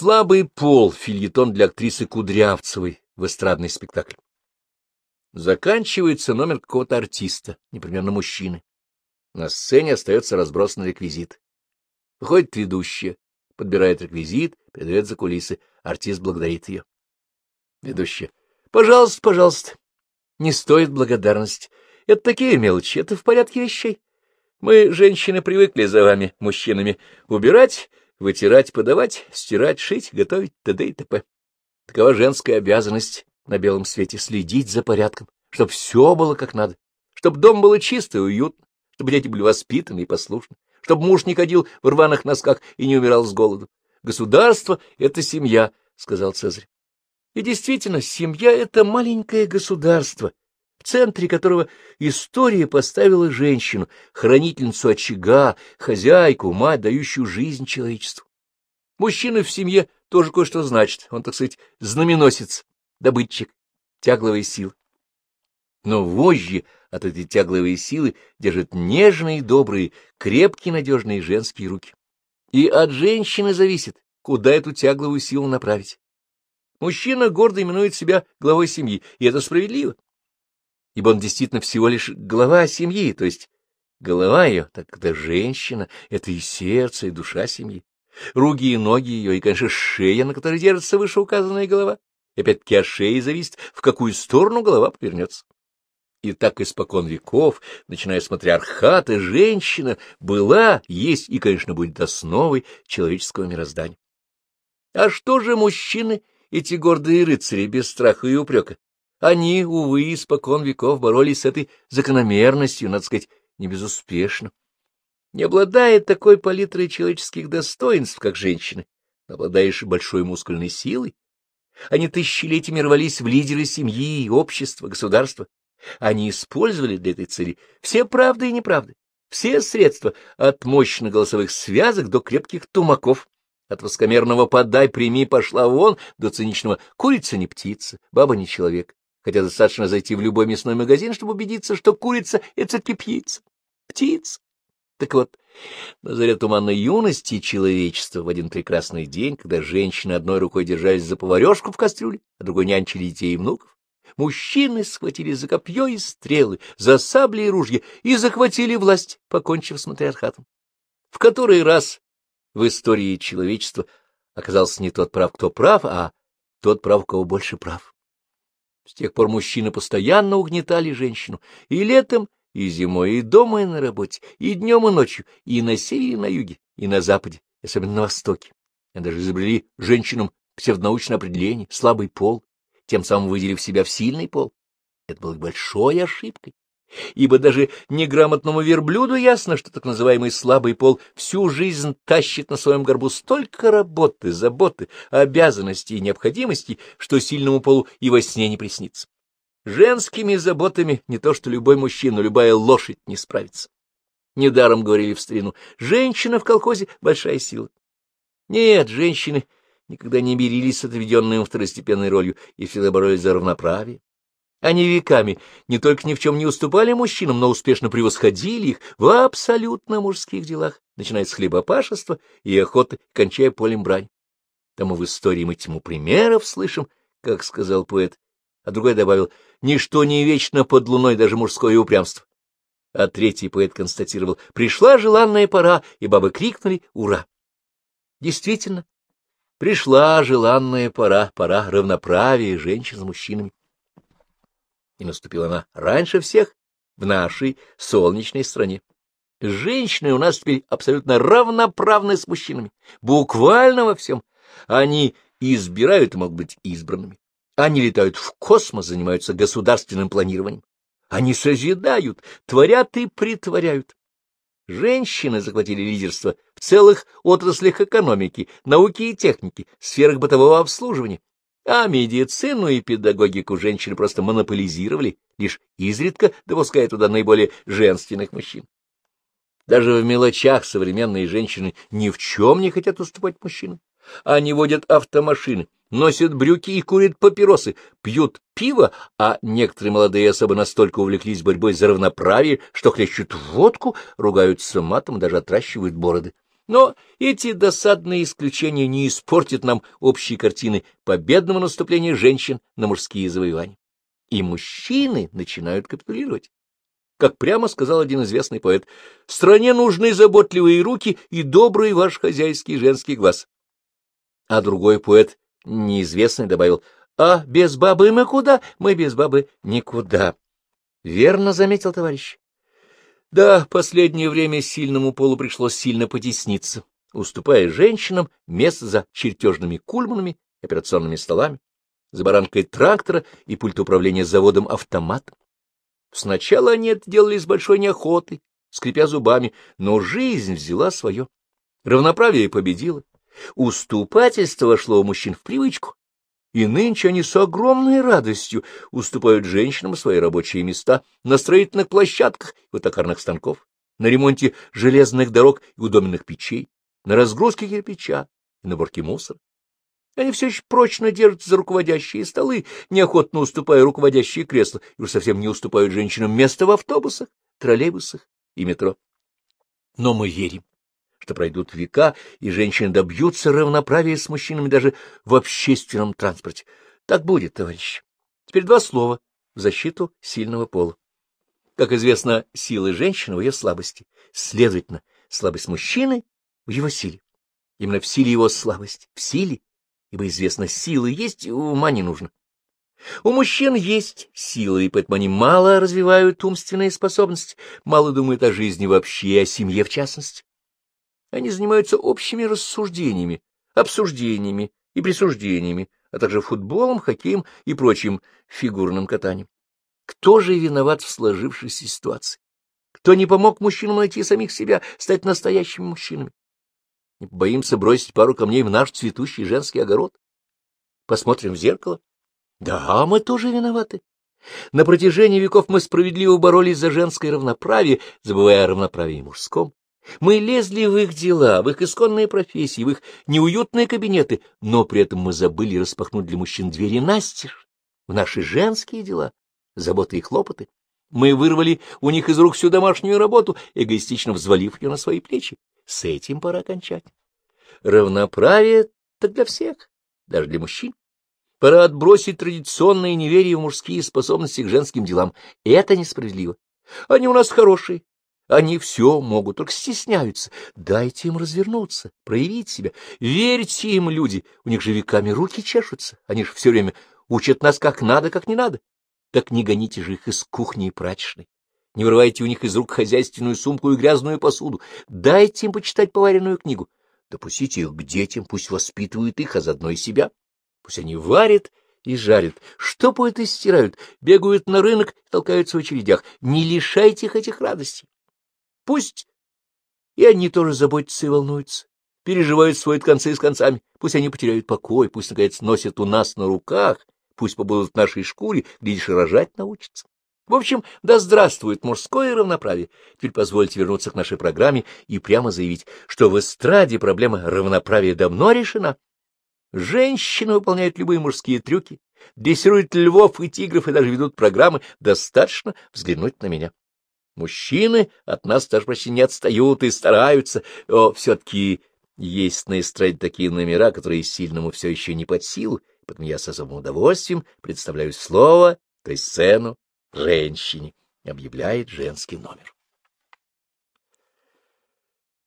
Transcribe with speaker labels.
Speaker 1: Слабый пол — фильетон для актрисы Кудрявцевой в эстрадный спектакль. Заканчивается номер какого-то артиста, непременно мужчины. На сцене остается разбросан реквизит. Выходит ведущая, подбирает реквизит, передает за кулисы. Артист благодарит ее. Ведущая. — Пожалуйста, пожалуйста. Не стоит благодарности. Это такие мелочи, это в порядке вещей. Мы, женщины, привыкли за вами, мужчинами, убирать, вытирать, подавать, стирать, шить, готовить, т.д. и т.п. Такова женская обязанность на белом свете — следить за порядком, чтобы все было как надо, чтобы дом было чисто и уютно, чтобы дети были воспитаны и послушны, чтобы муж не ходил в рваных носках и не умирал с голоду. Государство — это семья, — сказал Цезарь. И действительно, семья — это маленькое государство, в центре которого история поставила женщину, хранительницу очага, хозяйку, мать, дающую жизнь человечеству. Мужчина в семье тоже кое-что значит, он, так сказать, знаменосец, добытчик, тягловые силы. Но вожжи от этой тягловой силы держат нежные, добрые, крепкие, надежные женские руки. И от женщины зависит, куда эту тягловую силу направить. Мужчина гордо именует себя главой семьи, и это справедливо ибо он действительно всего лишь глава семьи, то есть голова ее, так это женщина, это и сердце, и душа семьи, руки и ноги ее, и, конечно, шея, на которой держится вышеуказанная голова. И опять-таки от шеи зависит, в какую сторону голова повернется. И так испокон веков, начиная с матриархата, женщина была, есть и, конечно, будет основой человеческого мироздания. А что же мужчины, эти гордые рыцари, без страха и упрека? Они, увы, испокон веков боролись с этой закономерностью, надо сказать, не безуспешно. Не обладая такой палитрой человеческих достоинств, как женщины, обладаешь большой мускульной силой, они тысячелетиями рвались в лидеры семьи, общества, государства. Они использовали для этой цели все правды и неправды, все средства, от мощных голосовых связок до крепких тумаков, от воскомерного «подай, прими, пошла вон» до циничного «курица не птица, баба не человек» хотя достаточно зайти в любой мясной магазин, чтобы убедиться, что курица — это все-таки птица. Птица. Так вот, на заре туманной юности человечества в один прекрасный день, когда женщины одной рукой держались за поварешку в кастрюле, а другой нянчили детей и внуков, мужчины схватили за копье и стрелы, за сабли и ружья и захватили власть, покончив с матриархатом. В который раз в истории человечества оказался не тот прав, кто прав, а тот прав, у кого больше прав. С тех пор мужчины постоянно угнетали женщину, и летом, и зимой, и дома, и на работе, и днем, и ночью, и на севере, и на юге, и на западе, особенно на востоке. Они даже изобрели женщинам псевдонаучное определение — слабый пол, тем самым выделив себя в сильный пол. Это было большой ошибкой ибо даже неграмотному верблюду ясно, что так называемый слабый пол всю жизнь тащит на своем горбу столько работы, заботы, обязанностей и необходимостей, что сильному полу и во сне не приснится. Женскими заботами не то что любой мужчина, любая лошадь не справится. Недаром говорили в старину, женщина в колхозе — большая сила. Нет, женщины никогда не мирились с отведенной им второстепенной ролью и всегда боролись за равноправие. Они веками не только ни в чем не уступали мужчинам, но успешно превосходили их в абсолютно мужских делах, начиная с хлебопашества и охоты, кончая полем брань. Тому в истории мы тьму примеров слышим, как сказал поэт, а другой добавил, «Ничто не вечно под луной, даже мужское упрямство». А третий поэт констатировал, «Пришла желанная пора», и бабы крикнули «Ура!». Действительно, пришла желанная пора, пора равноправия женщин с мужчинами и наступила она раньше всех в нашей солнечной стране. Женщины у нас теперь абсолютно равноправны с мужчинами, буквально во всем. Они избирают и могут быть избранными. Они летают в космос, занимаются государственным планированием. Они созидают, творят и притворяют. Женщины захватили лидерство в целых отраслях экономики, науки и техники, сферах бытового обслуживания, а медицину и педагогику женщины просто монополизировали, лишь изредка допуская туда наиболее женственных мужчин. Даже в мелочах современные женщины ни в чем не хотят уступать мужчинам. Они водят автомашины, носят брюки и курят папиросы, пьют пиво, а некоторые молодые особо настолько увлеклись борьбой за равноправие, что хлещут водку, ругаются матом даже отращивают бороды. Но эти досадные исключения не испортят нам общей картины победного наступления женщин на мужские завоевания. И мужчины начинают капитулировать. Как прямо сказал один известный поэт, «Стране нужны заботливые руки и добрый ваш хозяйский женский глаз». А другой поэт, неизвестный, добавил, «А без бабы мы куда? Мы без бабы никуда». Верно заметил товарищ. Да, последнее время сильному полу пришлось сильно потесниться, уступая женщинам место за чертежными кульманами, операционными столами, за баранкой трактора и пульт управления заводом-автоматом. Сначала они это делали с большой неохотой, скрипя зубами, но жизнь взяла свое. Равноправие победило. Уступательство вошло у мужчин в привычку, и нынче они с огромной радостью уступают женщинам свои рабочие места на строительных площадках у токарных станков, на ремонте железных дорог и удобных печей, на разгрузке кирпича и на борке мусора. Они все еще прочно держатся за руководящие столы, неохотно уступая руководящие кресла, и уж совсем не уступают женщинам место в автобусах, троллейбусах и метро. Но мы верим, что пройдут века, и женщины добьются равноправия с мужчинами даже в общественном транспорте. Так будет, товарищ. Теперь два слова в защиту сильного пола. Как известно, сила женщины в ее слабости. Следовательно, слабость мужчины в его силе. Именно в силе его слабость, в силе, ибо известно, силы есть, ума не нужно. У мужчин есть силы, и поэтому они мало развивают умственные способности, мало думают о жизни вообще и о семье в частности. Они занимаются общими рассуждениями, обсуждениями и присуждениями, а также футболом, хоккеем и прочим фигурным катанием. Кто же виноват в сложившейся ситуации? Кто не помог мужчинам найти самих себя, стать настоящими мужчинами? Не боимся бросить пару камней в наш цветущий женский огород? Посмотрим в зеркало. Да, мы тоже виноваты. На протяжении веков мы справедливо боролись за женское равноправие, забывая о равноправии мужском. Мы лезли в их дела, в их исконные профессии, в их неуютные кабинеты, но при этом мы забыли распахнуть для мужчин двери настежь в наши женские дела, заботы и хлопоты. Мы вырвали у них из рук всю домашнюю работу, эгоистично взвалив ее на свои плечи. С этим пора кончать. Равноправие так для всех, даже для мужчин. Пора отбросить традиционное неверие в мужские способности к женским делам. Это несправедливо. Они у нас хорошие, они все могут, только стесняются. Дайте им развернуться, проявить себя. Верьте им, люди, у них же веками руки чешутся. Они же все время учат нас как надо, как не надо. Так не гоните же их из кухни и прачечной. Не вырывайте у них из рук хозяйственную сумку и грязную посуду. Дайте им почитать поваренную книгу. Допустите их к детям, пусть воспитывают их, а заодно и себя. Пусть они варят и жарят, штопают и стирают, бегают на рынок толкаются в очередях. Не лишайте их этих радостей. Пусть и они тоже заботятся и волнуются, переживают свои концы с концами. Пусть они потеряют покой, пусть, наконец, носят у нас на руках, пусть побудут в нашей шкуре, глядишь, рожать научатся. В общем, да здравствует мужское равноправие. Теперь позвольте вернуться к нашей программе и прямо заявить, что в эстраде проблема равноправия давно решена. Женщины выполняют любые мужские трюки, дрессируют львов и тигров и даже ведут программы. Достаточно взглянуть на меня. Мужчины от нас даже почти не отстают и стараются, но все-таки есть на эстраде такие номера, которые сильному все еще не под силу, поэтому я с особым удовольствием представляю слово, то есть сцену, женщине, объявляет женский номер.